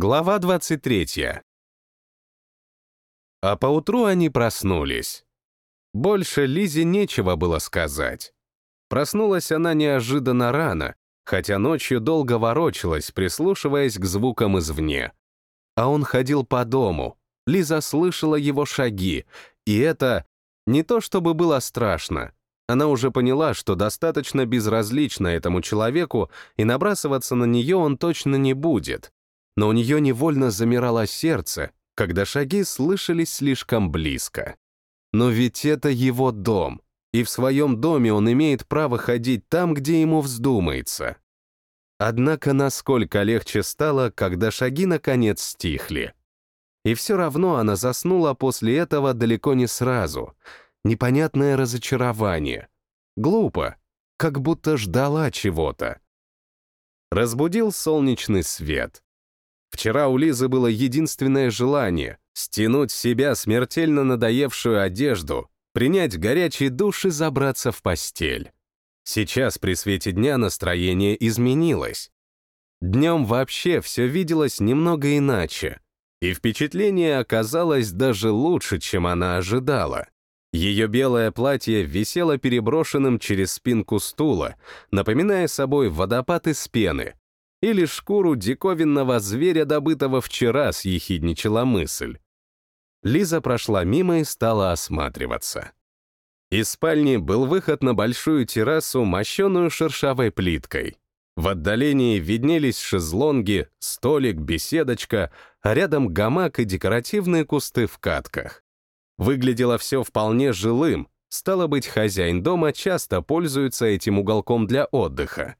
Глава 23. А поутру они проснулись. Больше Лизе нечего было сказать. Проснулась она неожиданно рано, хотя ночью долго ворочалась, прислушиваясь к звукам извне. А он ходил по дому. Лиза слышала его шаги, и это не то чтобы было страшно. Она уже поняла, что достаточно безразлично этому человеку, и набрасываться на нее он точно не будет но у нее невольно замирало сердце, когда шаги слышались слишком близко. Но ведь это его дом, и в своем доме он имеет право ходить там, где ему вздумается. Однако насколько легче стало, когда шаги наконец стихли. И все равно она заснула после этого далеко не сразу. Непонятное разочарование. Глупо, как будто ждала чего-то. Разбудил солнечный свет. Вчера у Лизы было единственное желание — стянуть себя смертельно надоевшую одежду, принять горячий душ и забраться в постель. Сейчас при свете дня настроение изменилось. Днем вообще все виделось немного иначе, и впечатление оказалось даже лучше, чем она ожидала. Ее белое платье висело переброшенным через спинку стула, напоминая собой водопад из пены, или шкуру диковинного зверя, добытого вчера, съехидничала мысль. Лиза прошла мимо и стала осматриваться. Из спальни был выход на большую террасу, мощеную шершавой плиткой. В отдалении виднелись шезлонги, столик, беседочка, а рядом гамак и декоративные кусты в катках. Выглядело все вполне жилым, стало быть, хозяин дома часто пользуется этим уголком для отдыха.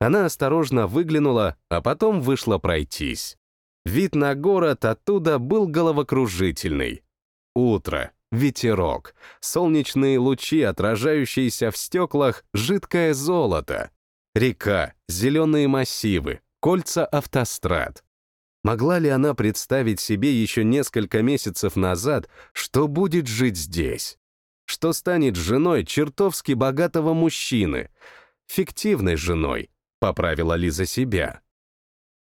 Она осторожно выглянула, а потом вышла пройтись. Вид на город оттуда был головокружительный. Утро, ветерок, солнечные лучи, отражающиеся в стеклах, жидкое золото, река, зеленые массивы, кольца автострад. Могла ли она представить себе еще несколько месяцев назад, что будет жить здесь? Что станет женой чертовски богатого мужчины, фиктивной женой, — поправила Лиза себя.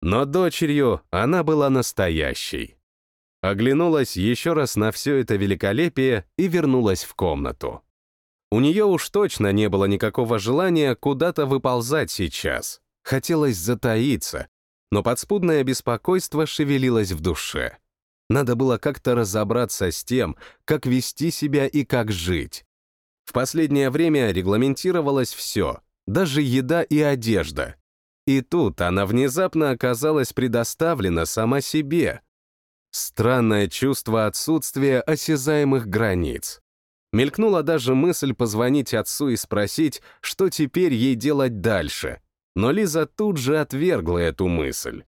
Но дочерью она была настоящей. Оглянулась еще раз на все это великолепие и вернулась в комнату. У нее уж точно не было никакого желания куда-то выползать сейчас. Хотелось затаиться, но подспудное беспокойство шевелилось в душе. Надо было как-то разобраться с тем, как вести себя и как жить. В последнее время регламентировалось все, даже еда и одежда. И тут она внезапно оказалась предоставлена сама себе. Странное чувство отсутствия осязаемых границ. Мелькнула даже мысль позвонить отцу и спросить, что теперь ей делать дальше. Но Лиза тут же отвергла эту мысль.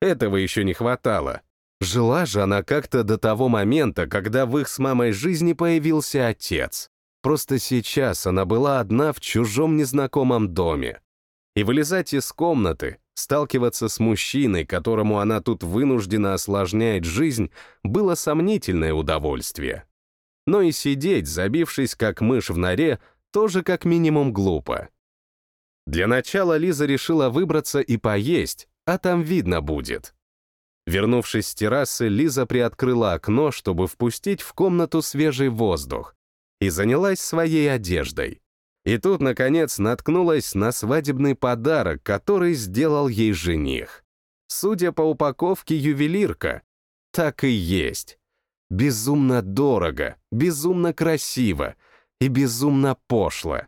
Этого еще не хватало. Жила же она как-то до того момента, когда в их с мамой жизни появился отец. Просто сейчас она была одна в чужом незнакомом доме. И вылезать из комнаты, сталкиваться с мужчиной, которому она тут вынуждена осложняет жизнь, было сомнительное удовольствие. Но и сидеть, забившись как мышь в норе, тоже как минимум глупо. Для начала Лиза решила выбраться и поесть, а там видно будет. Вернувшись с террасы, Лиза приоткрыла окно, чтобы впустить в комнату свежий воздух, и занялась своей одеждой. И тут, наконец, наткнулась на свадебный подарок, который сделал ей жених. Судя по упаковке ювелирка, так и есть. Безумно дорого, безумно красиво и безумно пошло.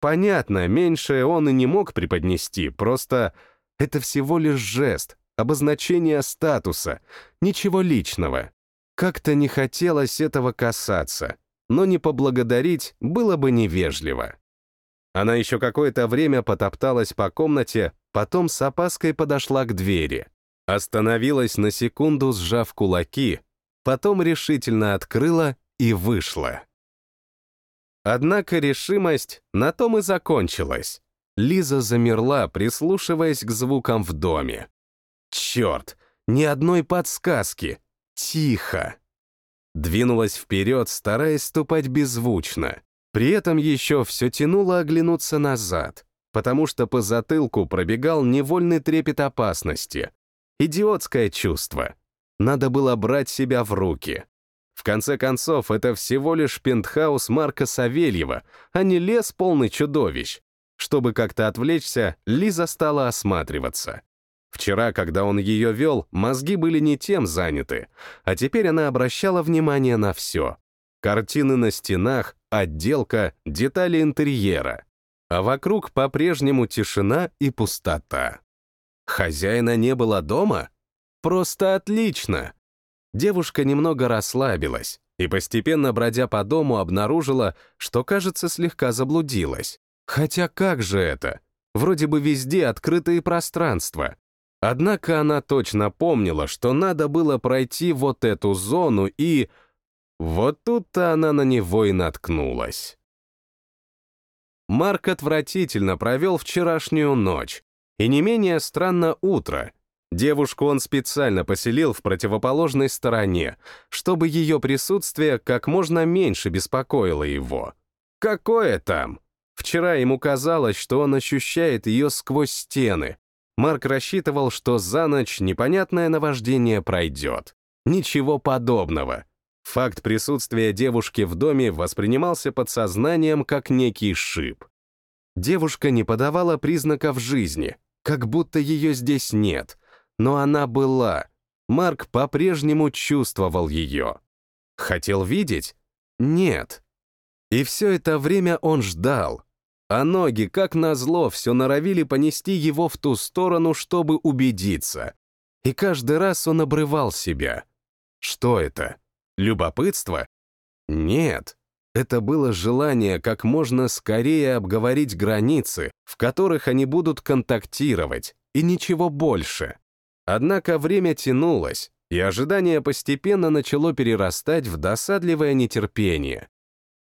Понятно, меньшее он и не мог преподнести, просто это всего лишь жест, обозначение статуса, ничего личного. Как-то не хотелось этого касаться, но не поблагодарить было бы невежливо. Она еще какое-то время потопталась по комнате, потом с опаской подошла к двери. Остановилась на секунду, сжав кулаки, потом решительно открыла и вышла. Однако решимость на том и закончилась. Лиза замерла, прислушиваясь к звукам в доме. Черт, ни одной подсказки. Тихо двинулась вперед, стараясь ступать беззвучно. При этом еще все тянуло оглянуться назад, потому что по затылку пробегал невольный трепет опасности. Идиотское чувство. Надо было брать себя в руки. В конце концов, это всего лишь пентхаус Марка Савельева, а не лес полный чудовищ. Чтобы как-то отвлечься, Лиза стала осматриваться. Вчера, когда он ее вел, мозги были не тем заняты, а теперь она обращала внимание на все. Картины на стенах, отделка, детали интерьера. А вокруг по-прежнему тишина и пустота. Хозяина не было дома? Просто отлично! Девушка немного расслабилась и, постепенно бродя по дому, обнаружила, что, кажется, слегка заблудилась. Хотя как же это? Вроде бы везде открытые пространства. Однако она точно помнила, что надо было пройти вот эту зону и... Вот тут-то она на него и наткнулась. Марк отвратительно провел вчерашнюю ночь, и не менее странно утро. Девушку он специально поселил в противоположной стороне, чтобы ее присутствие как можно меньше беспокоило его. Какое там? Вчера ему казалось, что он ощущает ее сквозь стены. Марк рассчитывал, что за ночь непонятное наваждение пройдет. Ничего подобного. Факт присутствия девушки в доме воспринимался подсознанием как некий шип. Девушка не подавала признаков жизни, как будто ее здесь нет, но она была. Марк по-прежнему чувствовал ее. Хотел видеть? Нет. И все это время он ждал, а ноги, как назло, все норовили понести его в ту сторону, чтобы убедиться. И каждый раз он обрывал себя. Что это? Любопытство? Нет. Это было желание как можно скорее обговорить границы, в которых они будут контактировать, и ничего больше. Однако время тянулось, и ожидание постепенно начало перерастать в досадливое нетерпение.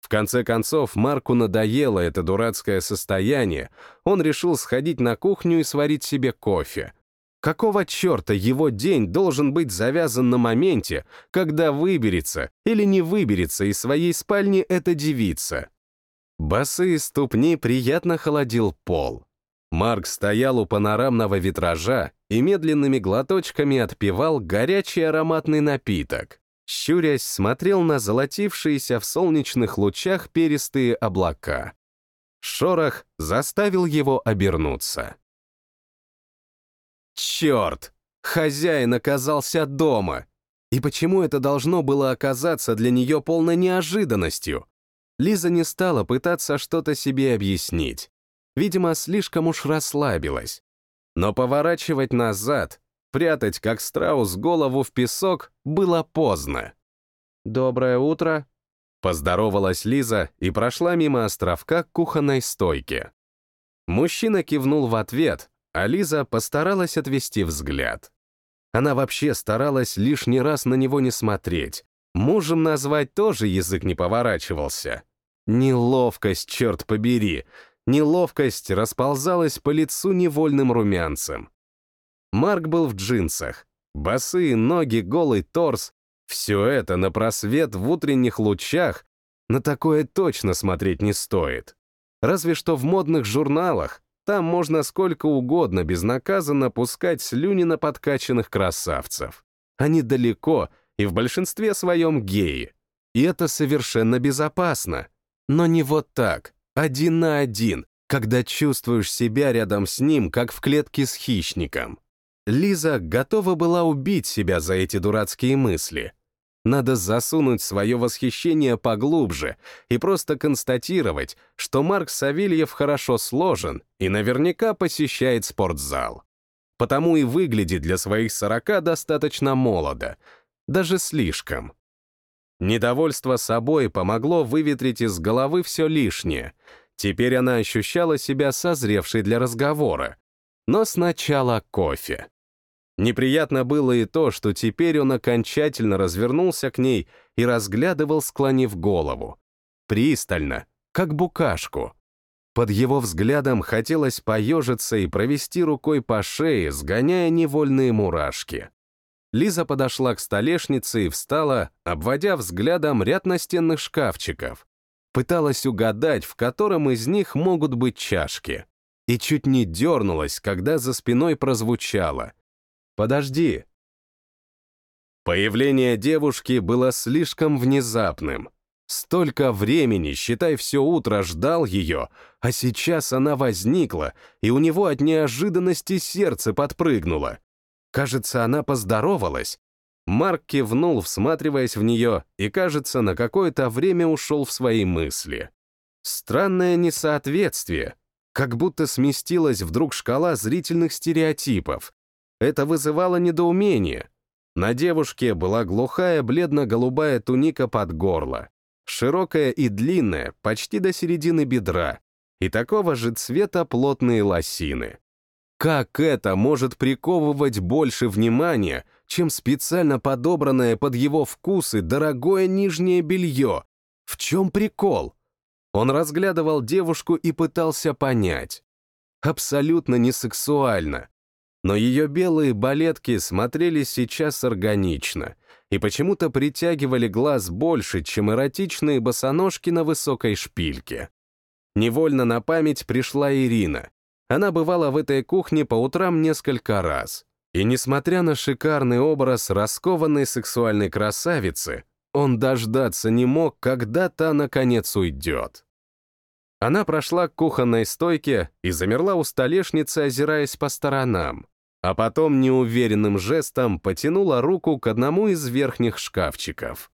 В конце концов, Марку надоело это дурацкое состояние, он решил сходить на кухню и сварить себе кофе. Какого черта его день должен быть завязан на моменте, когда выберется или не выберется из своей спальни эта девица? Босые ступни приятно холодил пол. Марк стоял у панорамного витража и медленными глоточками отпивал горячий ароматный напиток щурясь, смотрел на золотившиеся в солнечных лучах перистые облака. Шорох заставил его обернуться. Черт! Хозяин оказался дома! И почему это должно было оказаться для нее полной неожиданностью? Лиза не стала пытаться что-то себе объяснить. Видимо, слишком уж расслабилась. Но поворачивать назад Прятать, как страус, голову в песок было поздно. «Доброе утро», — поздоровалась Лиза и прошла мимо островка к кухонной стойке. Мужчина кивнул в ответ, а Лиза постаралась отвести взгляд. Она вообще старалась лишний раз на него не смотреть. Мужем назвать тоже язык не поворачивался. Неловкость, черт побери, неловкость расползалась по лицу невольным румянцем. Марк был в джинсах. Босые ноги, голый торс. Все это на просвет в утренних лучах. На такое точно смотреть не стоит. Разве что в модных журналах. Там можно сколько угодно безнаказанно пускать слюни на подкачанных красавцев. Они далеко и в большинстве своем геи. И это совершенно безопасно. Но не вот так, один на один, когда чувствуешь себя рядом с ним, как в клетке с хищником. Лиза готова была убить себя за эти дурацкие мысли. Надо засунуть свое восхищение поглубже и просто констатировать, что Марк Савельев хорошо сложен и наверняка посещает спортзал. Потому и выглядит для своих сорока достаточно молодо, даже слишком. Недовольство собой помогло выветрить из головы все лишнее. Теперь она ощущала себя созревшей для разговора. Но сначала кофе. Неприятно было и то, что теперь он окончательно развернулся к ней и разглядывал, склонив голову. Пристально, как букашку. Под его взглядом хотелось поежиться и провести рукой по шее, сгоняя невольные мурашки. Лиза подошла к столешнице и встала, обводя взглядом ряд настенных шкафчиков. Пыталась угадать, в котором из них могут быть чашки. И чуть не дернулась, когда за спиной прозвучало. Подожди». Появление девушки было слишком внезапным. Столько времени, считай, все утро ждал ее, а сейчас она возникла, и у него от неожиданности сердце подпрыгнуло. Кажется, она поздоровалась. Марк кивнул, всматриваясь в нее, и, кажется, на какое-то время ушел в свои мысли. Странное несоответствие, как будто сместилась вдруг шкала зрительных стереотипов. Это вызывало недоумение. На девушке была глухая бледно-голубая туника под горло, широкая и длинная, почти до середины бедра, и такого же цвета плотные лосины. Как это может приковывать больше внимания, чем специально подобранное под его вкусы дорогое нижнее белье? В чем прикол? Он разглядывал девушку и пытался понять. Абсолютно не сексуально. Но ее белые балетки смотрелись сейчас органично и почему-то притягивали глаз больше, чем эротичные босоножки на высокой шпильке. Невольно на память пришла Ирина. Она бывала в этой кухне по утрам несколько раз. И несмотря на шикарный образ раскованной сексуальной красавицы, он дождаться не мог, когда та, наконец, уйдет. Она прошла к кухонной стойке и замерла у столешницы, озираясь по сторонам, а потом неуверенным жестом потянула руку к одному из верхних шкафчиков.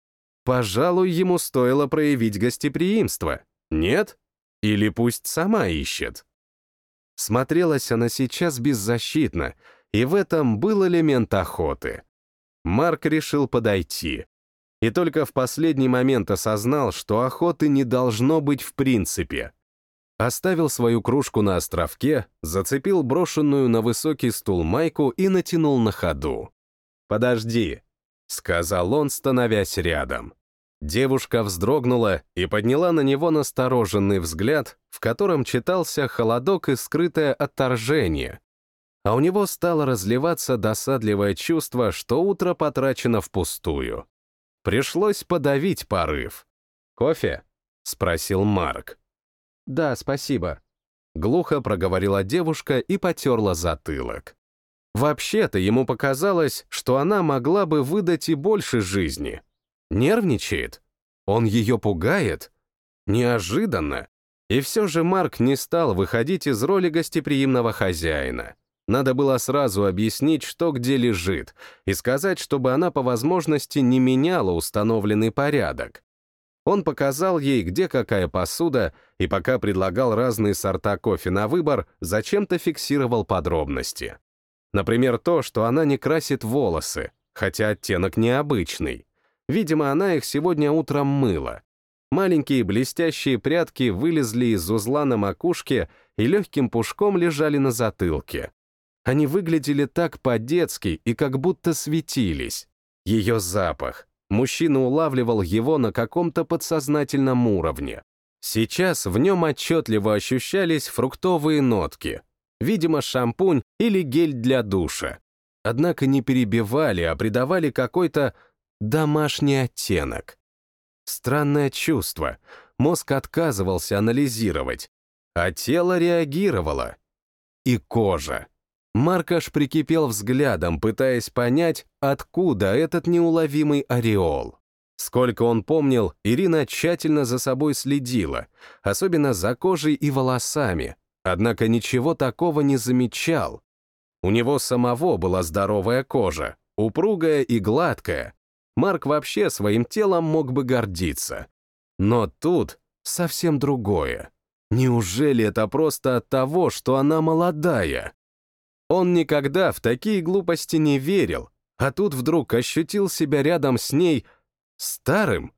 Пожалуй, ему стоило проявить гостеприимство. Нет? Или пусть сама ищет. Смотрелась она сейчас беззащитно, и в этом был элемент охоты. Марк решил подойти. И только в последний момент осознал, что охоты не должно быть в принципе. Оставил свою кружку на островке, зацепил брошенную на высокий стул майку и натянул на ходу. «Подожди», — сказал он, становясь рядом. Девушка вздрогнула и подняла на него настороженный взгляд, в котором читался холодок и скрытое отторжение. А у него стало разливаться досадливое чувство, что утро потрачено впустую. Пришлось подавить порыв. «Кофе?» — спросил Марк. «Да, спасибо», — глухо проговорила девушка и потерла затылок. Вообще-то ему показалось, что она могла бы выдать и больше жизни. Нервничает? Он ее пугает? Неожиданно. И все же Марк не стал выходить из роли гостеприимного хозяина. Надо было сразу объяснить, что где лежит, и сказать, чтобы она по возможности не меняла установленный порядок. Он показал ей, где какая посуда, и пока предлагал разные сорта кофе на выбор, зачем-то фиксировал подробности. Например, то, что она не красит волосы, хотя оттенок необычный. Видимо, она их сегодня утром мыла. Маленькие блестящие прядки вылезли из узла на макушке и легким пушком лежали на затылке. Они выглядели так по-детски и как будто светились. Ее запах. Мужчина улавливал его на каком-то подсознательном уровне. Сейчас в нем отчетливо ощущались фруктовые нотки. Видимо, шампунь или гель для душа. Однако не перебивали, а придавали какой-то домашний оттенок. Странное чувство. Мозг отказывался анализировать, а тело реагировало. И кожа. Маркаш прикипел взглядом, пытаясь понять, откуда этот неуловимый ореол. Сколько он помнил, Ирина тщательно за собой следила, особенно за кожей и волосами, однако ничего такого не замечал. У него самого была здоровая кожа, упругая и гладкая, Марк вообще своим телом мог бы гордиться. Но тут совсем другое. Неужели это просто от того, что она молодая? Он никогда в такие глупости не верил, а тут вдруг ощутил себя рядом с ней старым?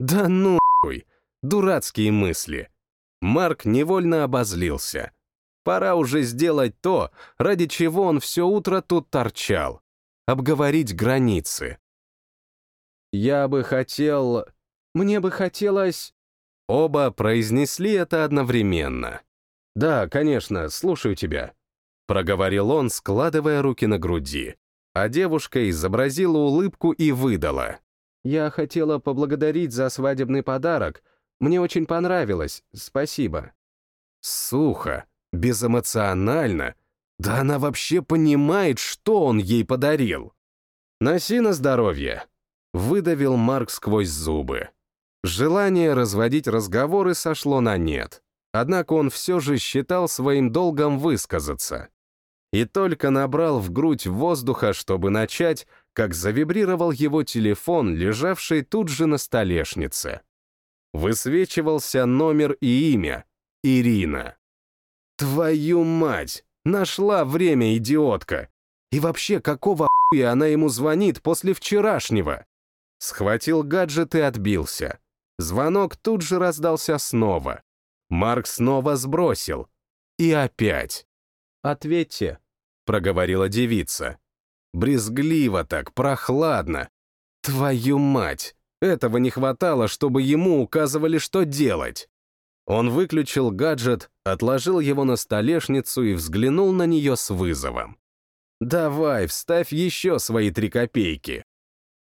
Да ну хуй, дурацкие мысли. Марк невольно обозлился. Пора уже сделать то, ради чего он все утро тут торчал. Обговорить границы. «Я бы хотел... Мне бы хотелось...» Оба произнесли это одновременно. «Да, конечно, слушаю тебя», — проговорил он, складывая руки на груди. А девушка изобразила улыбку и выдала. «Я хотела поблагодарить за свадебный подарок. Мне очень понравилось, спасибо». Сухо, безэмоционально, Да она вообще понимает, что он ей подарил. «Носи на здоровье», — выдавил Марк сквозь зубы. Желание разводить разговоры сошло на нет. Однако он все же считал своим долгом высказаться. И только набрал в грудь воздуха, чтобы начать, как завибрировал его телефон, лежавший тут же на столешнице. Высвечивался номер и имя — Ирина. Твою мать! Нашла время, идиотка! И вообще, какого хуя она ему звонит после вчерашнего? Схватил гаджет и отбился. Звонок тут же раздался снова. Марк снова сбросил. И опять. «Ответьте», — проговорила девица. Брезгливо так, прохладно. Твою мать! Этого не хватало, чтобы ему указывали, что делать. Он выключил гаджет, отложил его на столешницу и взглянул на нее с вызовом. «Давай, вставь еще свои три копейки».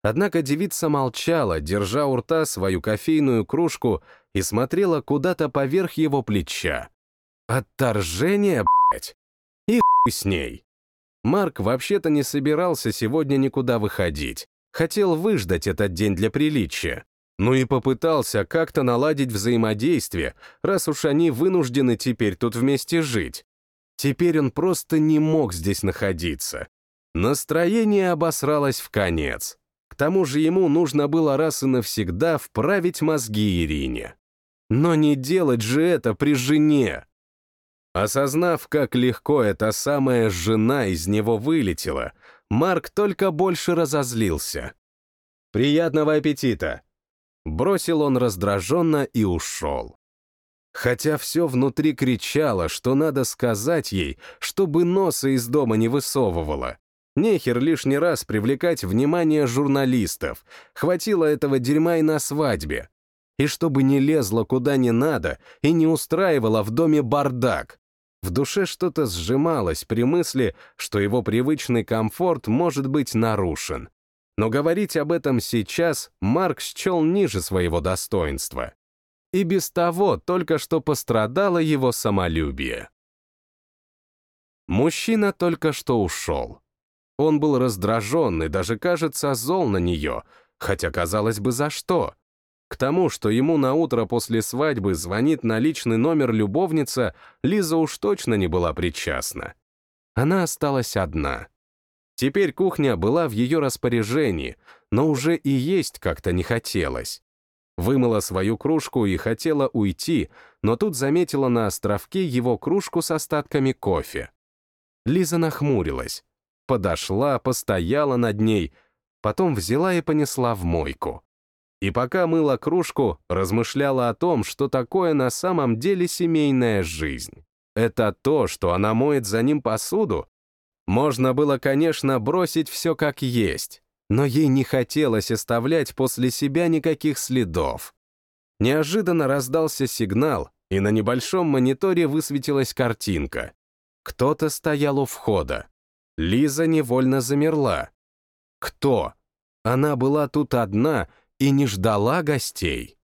Однако девица молчала, держа у рта свою кофейную кружку и смотрела куда-то поверх его плеча. Отторжение, блядь! И хуй с ней. Марк вообще-то не собирался сегодня никуда выходить. Хотел выждать этот день для приличия. Ну и попытался как-то наладить взаимодействие, раз уж они вынуждены теперь тут вместе жить. Теперь он просто не мог здесь находиться. Настроение обосралось в конец. К тому же ему нужно было раз и навсегда вправить мозги Ирине. Но не делать же это при жене. Осознав, как легко эта самая жена из него вылетела, Марк только больше разозлился. «Приятного аппетита!» Бросил он раздраженно и ушел. Хотя все внутри кричало, что надо сказать ей, чтобы носа из дома не высовывала. Нехер лишний раз привлекать внимание журналистов. Хватило этого дерьма и на свадьбе и чтобы не лезла куда не надо и не устраивала в доме бардак. В душе что-то сжималось при мысли, что его привычный комфорт может быть нарушен. Но говорить об этом сейчас Марк счел ниже своего достоинства. И без того только что пострадало его самолюбие. Мужчина только что ушел. Он был раздражен и даже, кажется, зол на нее, хотя, казалось бы, за что. К тому, что ему на утро после свадьбы звонит на личный номер любовница, Лиза уж точно не была причастна. Она осталась одна. Теперь кухня была в ее распоряжении, но уже и есть как-то не хотелось. Вымыла свою кружку и хотела уйти, но тут заметила на островке его кружку с остатками кофе. Лиза нахмурилась. Подошла, постояла над ней, потом взяла и понесла в мойку. И пока мыла кружку, размышляла о том, что такое на самом деле семейная жизнь. Это то, что она моет за ним посуду? Можно было, конечно, бросить все как есть, но ей не хотелось оставлять после себя никаких следов. Неожиданно раздался сигнал, и на небольшом мониторе высветилась картинка. Кто-то стоял у входа. Лиза невольно замерла. Кто? Она была тут одна и не ждала гостей.